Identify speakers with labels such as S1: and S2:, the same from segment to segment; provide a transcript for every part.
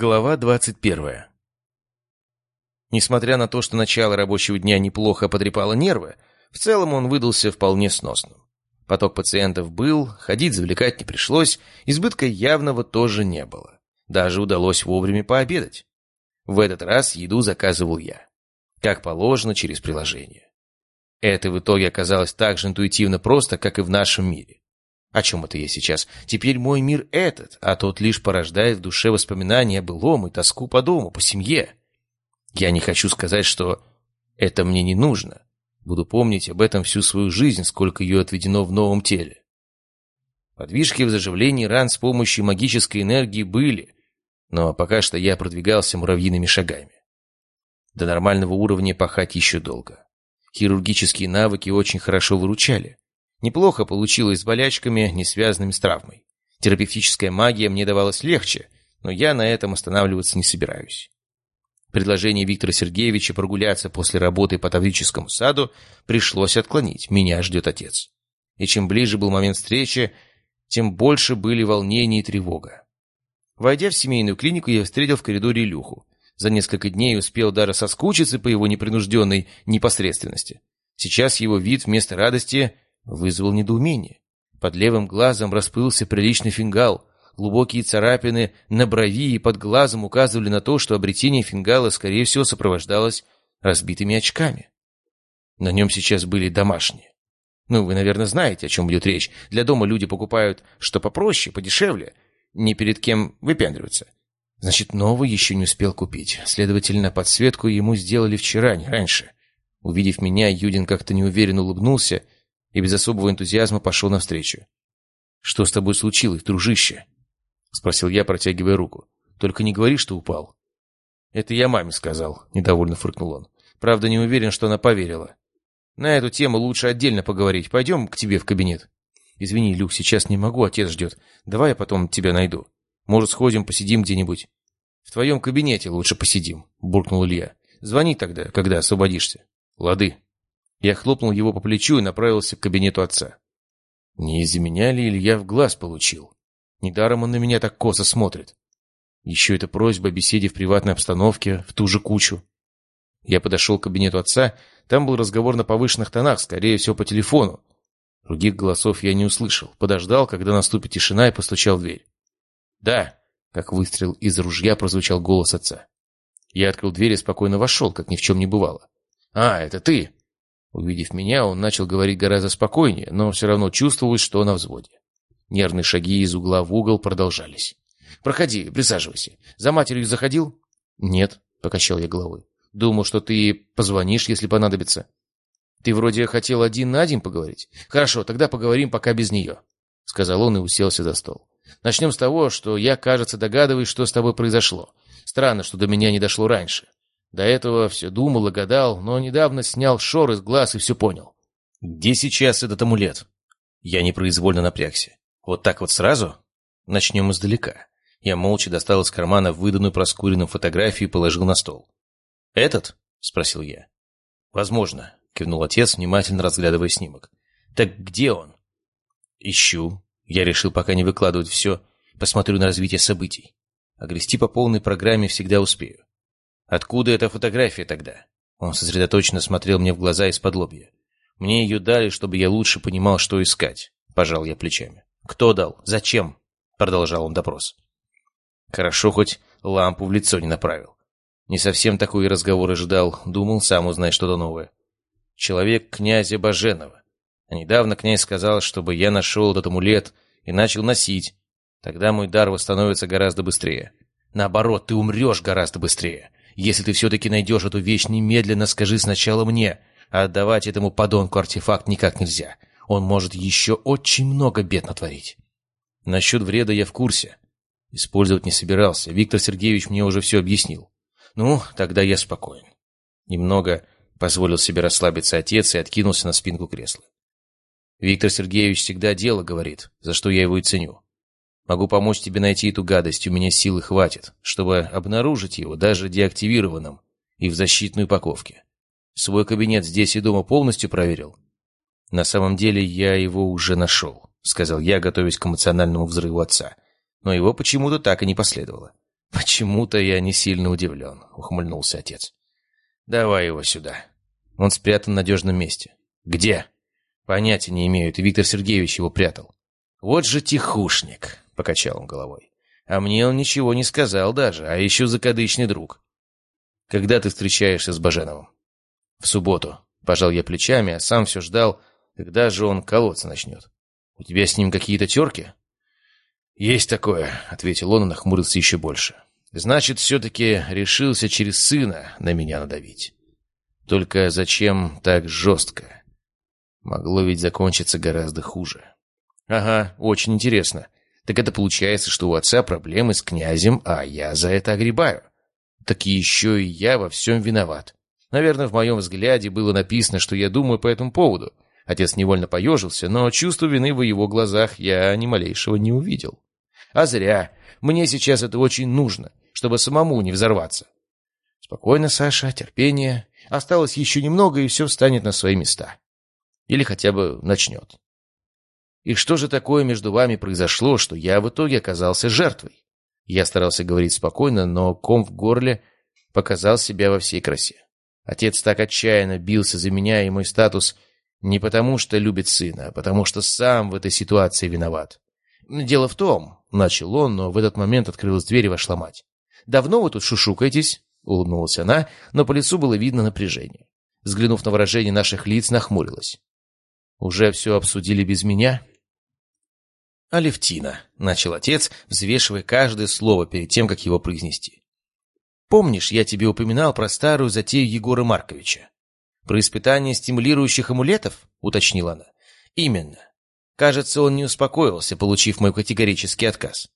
S1: Глава 21. Несмотря на то, что начало рабочего дня неплохо потрепало нервы, в целом он выдался вполне сносным. Поток пациентов был, ходить завлекать не пришлось, избытка явного тоже не было. Даже удалось вовремя пообедать. В этот раз еду заказывал я. Как положено, через приложение. Это в итоге оказалось так же интуитивно просто, как и в нашем мире. О чем это я сейчас? Теперь мой мир этот, а тот лишь порождает в душе воспоминания о былом и тоску по дому, по семье. Я не хочу сказать, что это мне не нужно. Буду помнить об этом всю свою жизнь, сколько ее отведено в новом теле. Подвижки в заживлении ран с помощью магической энергии были, но пока что я продвигался муравьиными шагами. До нормального уровня пахать еще долго. Хирургические навыки очень хорошо выручали. Неплохо получилось с болячками, не связанными с травмой. Терапевтическая магия мне давалась легче, но я на этом останавливаться не собираюсь. Предложение Виктора Сергеевича прогуляться после работы по Таврическому саду пришлось отклонить. Меня ждет отец. И чем ближе был момент встречи, тем больше были волнения и тревога. Войдя в семейную клинику, я встретил в коридоре Илюху. За несколько дней успел даже соскучиться по его непринужденной непосредственности. Сейчас его вид вместо радости вызвал недоумение. Под левым глазом расплылся приличный фингал. Глубокие царапины на брови и под глазом указывали на то, что обретение фингала, скорее всего, сопровождалось разбитыми очками. На нем сейчас были домашние. Ну, вы, наверное, знаете, о чем идет речь. Для дома люди покупают что попроще, подешевле, не перед кем выпендриваться. Значит, новый еще не успел купить. Следовательно, подсветку ему сделали вчера, не раньше. Увидев меня, Юдин как-то неуверенно улыбнулся и без особого энтузиазма пошел навстречу. «Что с тобой случилось, дружище?» — спросил я, протягивая руку. «Только не говори, что упал». «Это я маме сказал», — недовольно фыркнул он. «Правда, не уверен, что она поверила. На эту тему лучше отдельно поговорить. Пойдем к тебе в кабинет». «Извини, Люк, сейчас не могу, отец ждет. Давай я потом тебя найду. Может, сходим, посидим где-нибудь?» «В твоем кабинете лучше посидим», — буркнул Илья. «Звони тогда, когда освободишься». «Лады». Я хлопнул его по плечу и направился к кабинету отца. Не из-за меня ли Илья в глаз получил? Недаром он на меня так косо смотрит. Еще эта просьба о беседе в приватной обстановке, в ту же кучу. Я подошел к кабинету отца, там был разговор на повышенных тонах, скорее всего, по телефону. Других голосов я не услышал. Подождал, когда наступит тишина, и постучал в дверь. «Да!» — как выстрел из ружья прозвучал голос отца. Я открыл дверь и спокойно вошел, как ни в чем не бывало. «А, это ты!» Увидев меня, он начал говорить гораздо спокойнее, но все равно чувствовалось, что на взводе. Нервные шаги из угла в угол продолжались. «Проходи, присаживайся. За матерью заходил?» «Нет», — покачал я головой. «Думал, что ты позвонишь, если понадобится». «Ты вроде хотел один на один поговорить?» «Хорошо, тогда поговорим пока без нее», — сказал он и уселся за стол. «Начнем с того, что я, кажется, догадываюсь, что с тобой произошло. Странно, что до меня не дошло раньше. До этого все думал и гадал, но недавно снял шор из глаз и все понял. «Где сейчас этот амулет?» Я непроизвольно напрягся. «Вот так вот сразу?» Начнем издалека. Я молча достал из кармана выданную проскуренную фотографию и положил на стол. «Этот?» — спросил я. «Возможно», — кивнул отец, внимательно разглядывая снимок. «Так где он?» «Ищу». Я решил пока не выкладывать все, посмотрю на развитие событий. А грести по полной программе всегда успею. Откуда эта фотография тогда? Он сосредоточенно смотрел мне в глаза из-под лобья. Мне ее дали, чтобы я лучше понимал, что искать. Пожал я плечами. Кто дал? Зачем? Продолжал он допрос. Хорошо, хоть лампу в лицо не направил. Не совсем такой разговор ожидал. Думал, сам узнать что-то новое. Человек князя Баженова. А недавно князь сказал, чтобы я нашел этот амулет и начал носить. Тогда мой дар восстановится гораздо быстрее. Наоборот, ты умрешь гораздо быстрее. Если ты все-таки найдешь эту вещь, немедленно скажи сначала мне. А отдавать этому подонку артефакт никак нельзя. Он может еще очень много бед натворить. Насчет вреда я в курсе. Использовать не собирался. Виктор Сергеевич мне уже все объяснил. Ну, тогда я спокоен. Немного позволил себе расслабиться отец и откинулся на спинку кресла. Виктор Сергеевич всегда дело говорит, за что я его и ценю. Могу помочь тебе найти эту гадость, у меня силы хватит, чтобы обнаружить его даже деактивированным и в защитной упаковке. Свой кабинет здесь и дома полностью проверил. На самом деле я его уже нашел, сказал я, готовясь к эмоциональному взрыву отца. Но его почему-то так и не последовало. «Почему-то я не сильно удивлен», — ухмыльнулся отец. «Давай его сюда. Он спрятан в надежном месте». «Где?» «Понятия не имею, и Виктор Сергеевич его прятал». «Вот же тихушник», — покачал он головой. «А мне он ничего не сказал даже, а еще закадычный друг». «Когда ты встречаешься с Баженовым?» «В субботу», — пожал я плечами, а сам все ждал, когда же он колоться начнет. «У тебя с ним какие-то терки?» «Есть такое», — ответил он и нахмурился еще больше. «Значит, все-таки решился через сына на меня надавить. Только зачем так жестко? Могло ведь закончиться гораздо хуже». «Ага, очень интересно. Так это получается, что у отца проблемы с князем, а я за это огребаю. Так еще и я во всем виноват. Наверное, в моем взгляде было написано, что я думаю по этому поводу». Отец невольно поежился, но чувство вины в его глазах я ни малейшего не увидел. А зря. Мне сейчас это очень нужно, чтобы самому не взорваться. Спокойно, Саша, терпение. Осталось еще немного, и все встанет на свои места. Или хотя бы начнет. И что же такое между вами произошло, что я в итоге оказался жертвой? Я старался говорить спокойно, но ком в горле показал себя во всей красе. Отец так отчаянно бился за меня и мой статус не потому, что любит сына, а потому что сам в этой ситуации виноват. Дело в том, — начал он, но в этот момент открылась дверь и вошла мать. «Давно вы тут шушукаетесь?» — улыбнулась она, но по лицу было видно напряжение. Взглянув на выражение наших лиц, нахмурилась. «Уже все обсудили без меня?» «Алевтина», — начал отец, взвешивая каждое слово перед тем, как его произнести. «Помнишь, я тебе упоминал про старую затею Егора Марковича? Про испытание стимулирующих амулетов?» — уточнила она. «Именно. Кажется, он не успокоился, получив мой категорический отказ.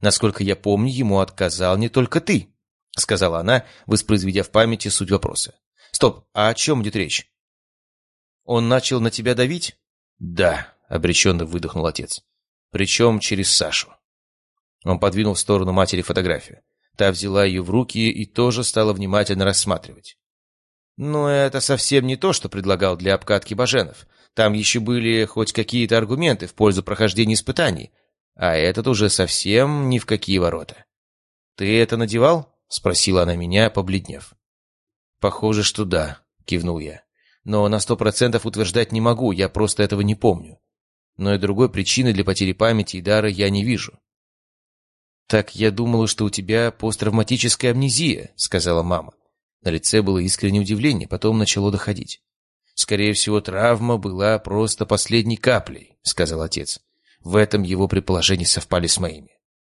S1: Насколько я помню, ему отказал не только ты, сказала она, воспроизведя в памяти суть вопроса. Стоп, а о чем идет речь? Он начал на тебя давить? Да, обреченно выдохнул отец. Причем через Сашу. Он подвинул в сторону матери фотографию. Та взяла ее в руки и тоже стала внимательно рассматривать. Но это совсем не то, что предлагал для обкатки Баженов. Там еще были хоть какие-то аргументы в пользу прохождения испытаний. А этот уже совсем ни в какие ворота. «Ты это надевал?» — спросила она меня, побледнев. «Похоже, что да», — кивнул я. «Но на сто процентов утверждать не могу, я просто этого не помню. Но и другой причины для потери памяти и дара я не вижу». «Так я думала, что у тебя посттравматическая амнезия», — сказала мама. На лице было искреннее удивление, потом начало доходить. «Скорее всего, травма была просто последней каплей», — сказал отец. В этом его предположения совпали с моими.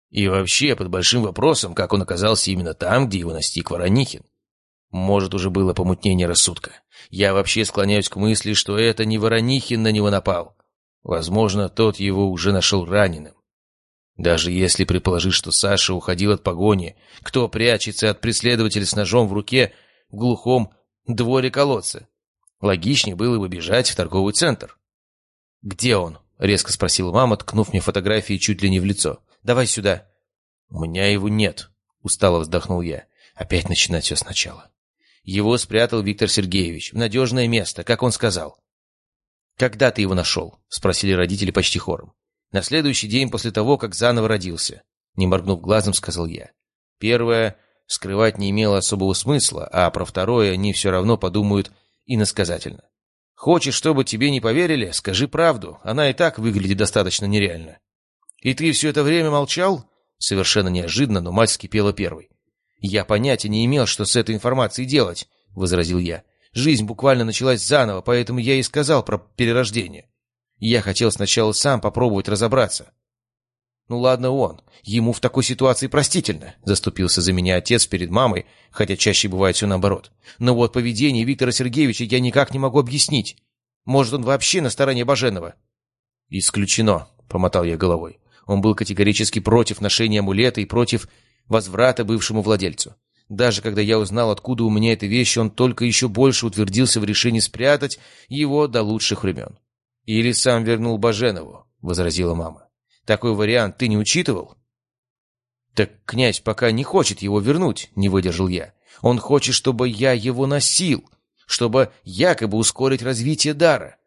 S1: И вообще, под большим вопросом, как он оказался именно там, где его настиг Воронихин. Может, уже было помутнение рассудка. Я вообще склоняюсь к мысли, что это не Воронихин на него напал. Возможно, тот его уже нашел раненым. Даже если предположить, что Саша уходил от погони, кто прячется от преследователя с ножом в руке в глухом дворе колодца? Логичнее было бы бежать в торговый центр. «Где он?» — резко спросила мама, ткнув мне фотографии чуть ли не в лицо. «Давай сюда». «У меня его нет», — устало вздохнул я. Опять начинать все сначала. Его спрятал Виктор Сергеевич в надежное место, как он сказал. «Когда ты его нашел?» — спросили родители почти хором. «На следующий день после того, как заново родился», — не моргнув глазом, сказал я. Первое скрывать не имело особого смысла, а про второе они все равно подумают иносказательно. «Хочешь, чтобы тебе не поверили? Скажи правду. Она и так выглядит достаточно нереально». «И ты все это время молчал?» Совершенно неожиданно, но мать скипела первой. «Я понятия не имел, что с этой информацией делать», — возразил я. «Жизнь буквально началась заново, поэтому я и сказал про перерождение. Я хотел сначала сам попробовать разобраться. Ну ладно он, ему в такой ситуации простительно, заступился за меня отец перед мамой, хотя чаще бывает все наоборот. Но вот поведение Виктора Сергеевича я никак не могу объяснить. Может, он вообще на стороне Баженова? Исключено, помотал я головой. Он был категорически против ношения амулета и против возврата бывшему владельцу. Даже когда я узнал, откуда у меня эта вещь, он только еще больше утвердился в решении спрятать его до лучших времен. «Или сам вернул Баженову», — возразила мама. Такой вариант ты не учитывал? Так князь пока не хочет его вернуть, не выдержал я. Он хочет, чтобы я его носил, чтобы якобы ускорить развитие дара.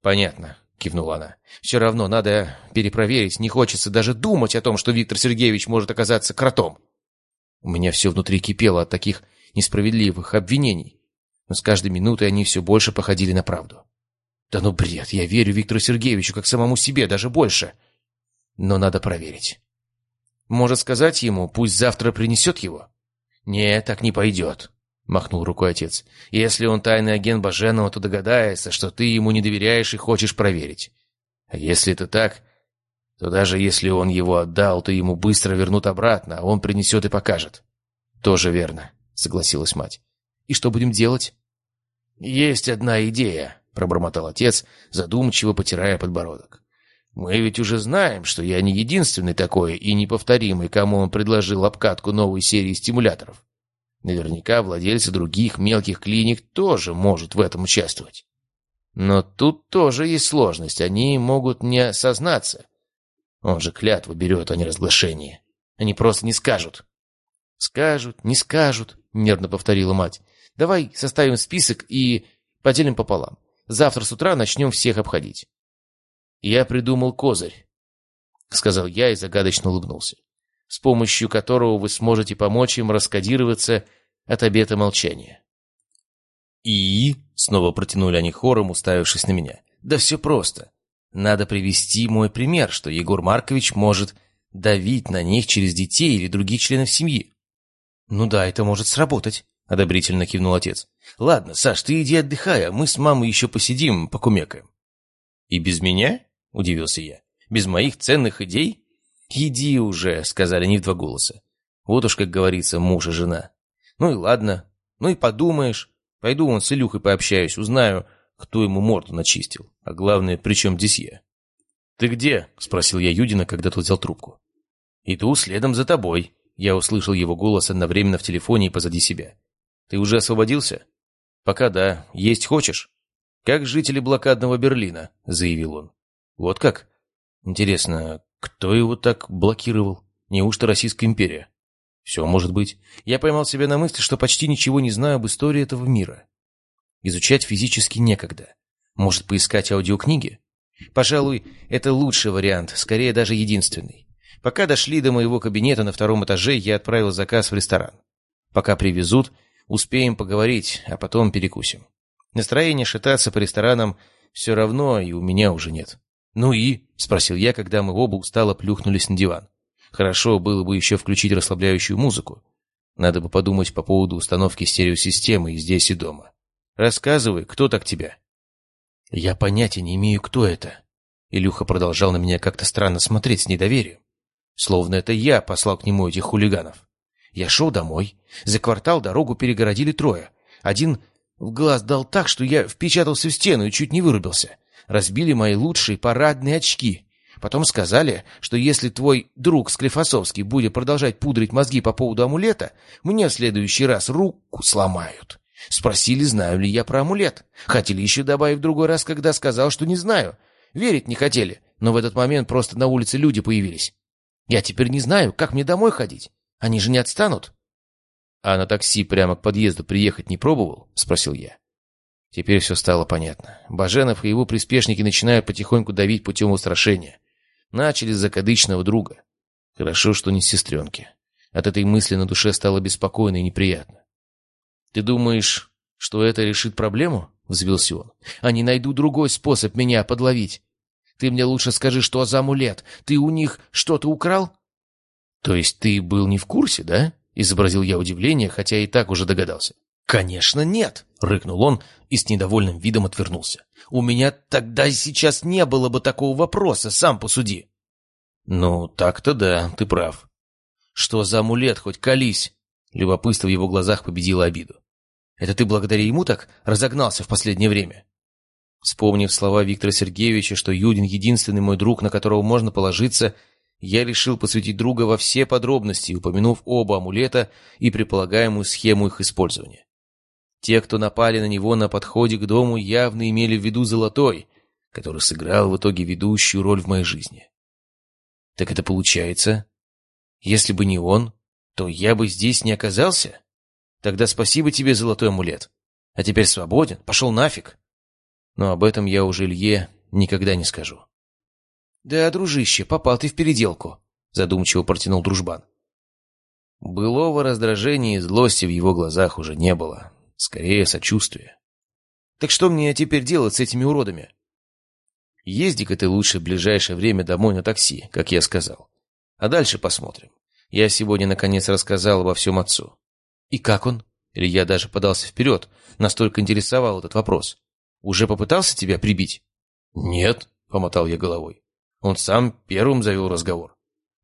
S1: Понятно, кивнула она. Все равно надо перепроверить, не хочется даже думать о том, что Виктор Сергеевич может оказаться кротом. У меня все внутри кипело от таких несправедливых обвинений. Но с каждой минутой они все больше походили на правду. Да ну бред, я верю Виктору Сергеевичу как самому себе, даже больше. Но надо проверить. Может сказать ему, пусть завтра принесет его? Нет, так не пойдет. — махнул рукой отец. «Если он тайный агент Баженова, то догадается, что ты ему не доверяешь и хочешь проверить. А если это так, то даже если он его отдал, то ему быстро вернут обратно, а он принесет и покажет». «Тоже верно», — согласилась мать. «И что будем делать?» «Есть одна идея», — пробормотал отец, задумчиво потирая подбородок. «Мы ведь уже знаем, что я не единственный такой и неповторимый, кому он предложил обкатку новой серии стимуляторов. Наверняка владельцы других мелких клиник тоже могут в этом участвовать. Но тут тоже есть сложность, они могут не осознаться. Он же клятву берет, а не разглашение. Они просто не скажут. «Скажут, не скажут», — нервно повторила мать. «Давай составим список и поделим пополам. Завтра с утра начнем всех обходить». «Я придумал козырь», — сказал я и загадочно улыбнулся с помощью которого вы сможете помочь им раскодироваться от обета молчания. «И?» — снова протянули они хором, уставившись на меня. «Да все просто. Надо привести мой пример, что Егор Маркович может давить на них через детей или других членов семьи». «Ну да, это может сработать», — одобрительно кивнул отец. «Ладно, Саш, ты иди отдыхай, а мы с мамой еще посидим, покумекаем». «И без меня?» — удивился я. «Без моих ценных идей?» «Иди уже», — сказали не в два голоса. Вот уж, как говорится, муж и жена. Ну и ладно. Ну и подумаешь. Пойду вон с Илюхой пообщаюсь, узнаю, кто ему морду начистил. А главное, при чем здесь? «Ты где?» — спросил я Юдина, когда тот взял трубку. «Иду следом за тобой». Я услышал его голос одновременно в телефоне и позади себя. «Ты уже освободился?» «Пока да. Есть хочешь?» «Как жители блокадного Берлина», — заявил он. «Вот как? Интересно, кто его так блокировал? Неужто Российская империя? Все может быть. Я поймал себя на мысли, что почти ничего не знаю об истории этого мира. Изучать физически некогда. Может, поискать аудиокниги? Пожалуй, это лучший вариант, скорее даже единственный. Пока дошли до моего кабинета на втором этаже, я отправил заказ в ресторан. Пока привезут, успеем поговорить, а потом перекусим. Настроение шататься по ресторанам все равно и у меня уже нет. «Ну и?» — спросил я, когда мы оба устало плюхнулись на диван. «Хорошо было бы еще включить расслабляющую музыку. Надо бы подумать по поводу установки стереосистемы и здесь, и дома. Рассказывай, кто так тебя?» «Я понятия не имею, кто это». Илюха продолжал на меня как-то странно смотреть с недоверием. Словно это я послал к нему этих хулиганов. Я шел домой. За квартал дорогу перегородили трое. Один в глаз дал так, что я впечатался в стену и чуть не вырубился разбили мои лучшие парадные очки. Потом сказали, что если твой друг Склифосовский будет продолжать пудрить мозги по поводу амулета, мне в следующий раз руку сломают. Спросили, знаю ли я про амулет. Хотели еще добавить в другой раз, когда сказал, что не знаю. Верить не хотели, но в этот момент просто на улице люди появились. Я теперь не знаю, как мне домой ходить. Они же не отстанут. — А на такси прямо к подъезду приехать не пробовал? — спросил я. Теперь все стало понятно. Баженов и его приспешники начинают потихоньку давить путем устрашения. Начали с закадычного друга. Хорошо, что не с сестренки. От этой мысли на душе стало беспокойно и неприятно. «Ты думаешь, что это решит проблему?» — взвился он. «Они найдут другой способ меня подловить. Ты мне лучше скажи, что за амулет? Ты у них что-то украл?» «То есть ты был не в курсе, да?» — изобразил я удивление, хотя и так уже догадался. «Конечно нет!» — рыкнул он и с недовольным видом отвернулся. «У меня тогда и сейчас не было бы такого вопроса, сам посуди». «Ну, так-то да, ты прав». «Что за амулет, хоть колись?» Любопытство в его глазах победило обиду. «Это ты благодаря ему так разогнался в последнее время?» Вспомнив слова Виктора Сергеевича, что Юдин — единственный мой друг, на которого можно положиться, я решил посвятить друга во все подробности, упомянув оба амулета и предполагаемую схему их использования. Те, кто напали на него на подходе к дому, явно имели в виду Золотой, который сыграл в итоге ведущую роль в моей жизни. Так это получается, если бы не он, то я бы здесь не оказался? Тогда спасибо тебе, Золотой амулет. А теперь свободен, пошел нафиг. Но об этом я уже Илье никогда не скажу. «Да, дружище, попал ты в переделку», — задумчиво протянул дружбан. Былого раздражения и злости в его глазах уже не было. Скорее, сочувствие. «Так что мне теперь делать с этими уродами?» «Езди-ка ты лучше в ближайшее время домой на такси, как я сказал. А дальше посмотрим. Я сегодня, наконец, рассказал обо всем отцу». «И как он?» Или я даже подался вперед, настолько интересовал этот вопрос. «Уже попытался тебя прибить?» «Нет», — помотал я головой. Он сам первым завел разговор.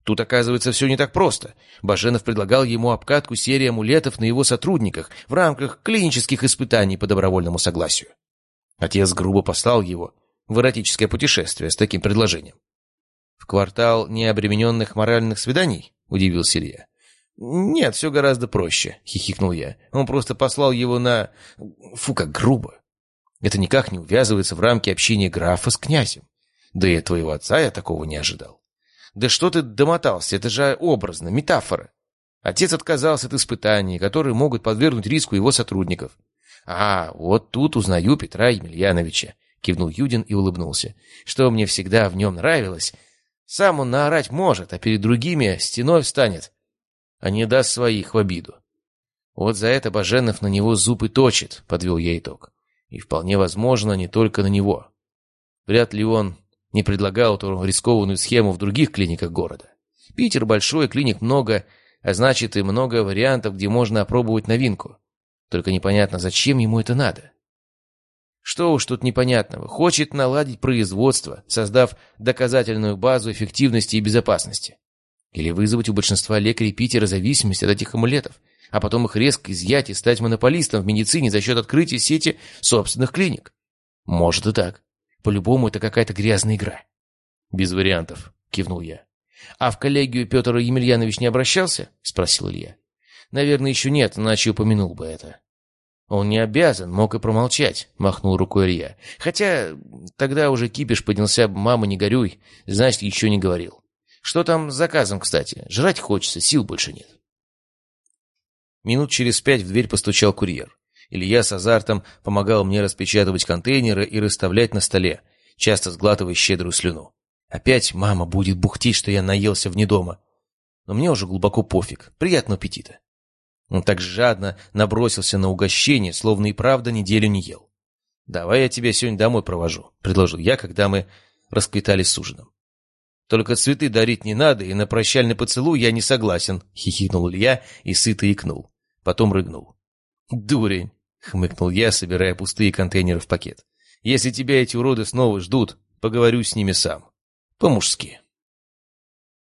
S1: Тут, оказывается, все не так просто. Баженов предлагал ему обкатку серии амулетов на его сотрудниках в рамках клинических испытаний по добровольному согласию. Отец грубо послал его в эротическое путешествие с таким предложением. «В квартал необремененных моральных свиданий?» — удивился Илья. «Нет, все гораздо проще», — хихикнул я. «Он просто послал его на... Фу, как грубо. Это никак не увязывается в рамки общения графа с князем. Да и от твоего отца я такого не ожидал». «Да что ты домотался? Это же образно, метафора. Отец отказался от испытаний, которые могут подвергнуть риску его сотрудников. А, вот тут узнаю Петра Емельяновича», — кивнул Юдин и улыбнулся. «Что мне всегда в нем нравилось? Сам он наорать может, а перед другими стеной встанет, а не даст своих в обиду. Вот за это Баженов на него зуб и точит», — подвел я итог. «И вполне возможно, не только на него. Вряд ли он не предлагал эту рискованную схему в других клиниках города. Питер большой, клиник много, а значит и много вариантов, где можно опробовать новинку. Только непонятно, зачем ему это надо. Что уж тут непонятного. Хочет наладить производство, создав доказательную базу эффективности и безопасности. Или вызвать у большинства лекарей Питера зависимость от этих амулетов, а потом их резко изъять и стать монополистом в медицине за счет открытия сети собственных клиник. Может и так. По-любому это какая-то грязная игра. Без вариантов, кивнул я. А в коллегию Петр Емельянович не обращался? Спросил Илья. Наверное, еще нет, иначе упомянул бы это. Он не обязан, мог и промолчать, махнул рукой Илья. Хотя тогда уже кипиш поднялся, мама, не горюй, значит, еще не говорил. Что там с заказом, кстати? Жрать хочется, сил больше нет. Минут через пять в дверь постучал курьер. Илья с азартом помогал мне распечатывать контейнеры и расставлять на столе, часто сглатывая щедрую слюну. Опять мама будет бухтить, что я наелся вне дома. Но мне уже глубоко пофиг. Приятного аппетита. Он так жадно набросился на угощение, словно и правда неделю не ел. «Давай я тебя сегодня домой провожу», — предложил я, когда мы расквитались с ужином. «Только цветы дарить не надо, и на прощальный поцелуй я не согласен», — хихикнул Илья и сыто икнул. Потом рыгнул. «Дурень! — хмыкнул я, собирая пустые контейнеры в пакет. «Если тебя эти уроды снова ждут, поговорю с ними сам. По-мужски».